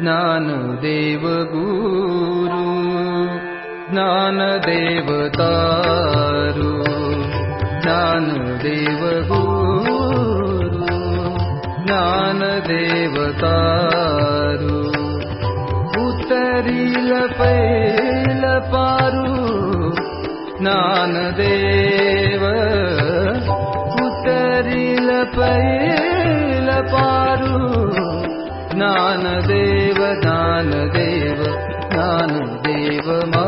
ज्ञानदेव गुरु ज्ञानदेवता उत्तर पैल पारु। नानदेव उतरी पेल पारु। नानेव नानदेव नानेव मा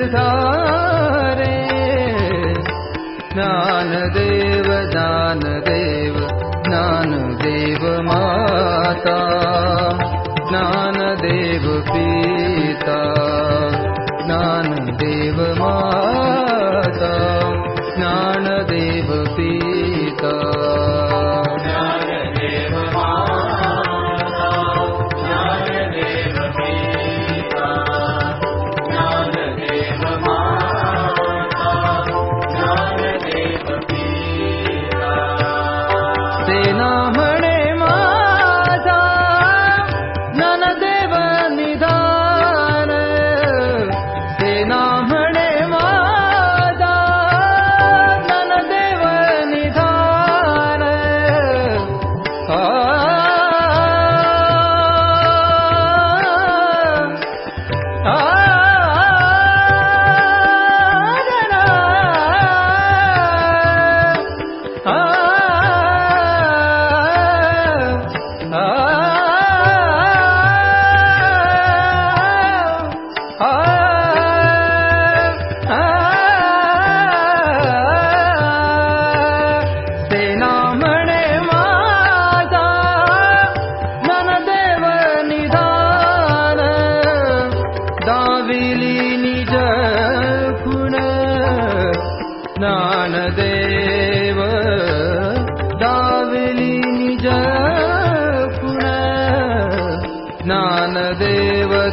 निर्धारे। ज्ञानदेव ज्ञानदेव ज्ञानदेव माता। देना है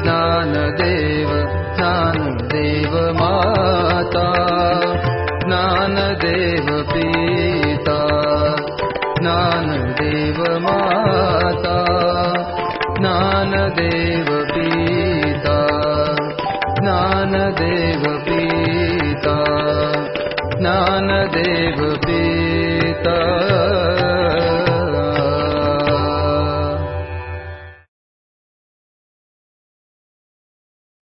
ज्ञानदेव ज्ञानदेव माता ज्ञानदेव पीता ज्ञानदेव माता ज्ञानदेव पीता ज्ञानदेव पीता ज्ञानदेव पीता।